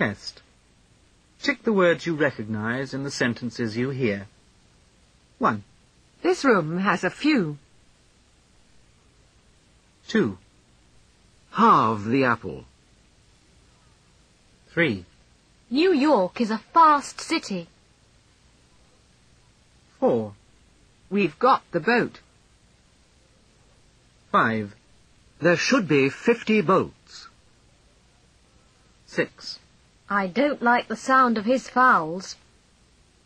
Test. Tick the words you recognize in the sentences you hear. 1, This room has a few. 2, Halve the apple. 3, New York is a fast city. 4, We've got the boat. 5, There should be fifty boats. 6, I don't like the sound of his fowls.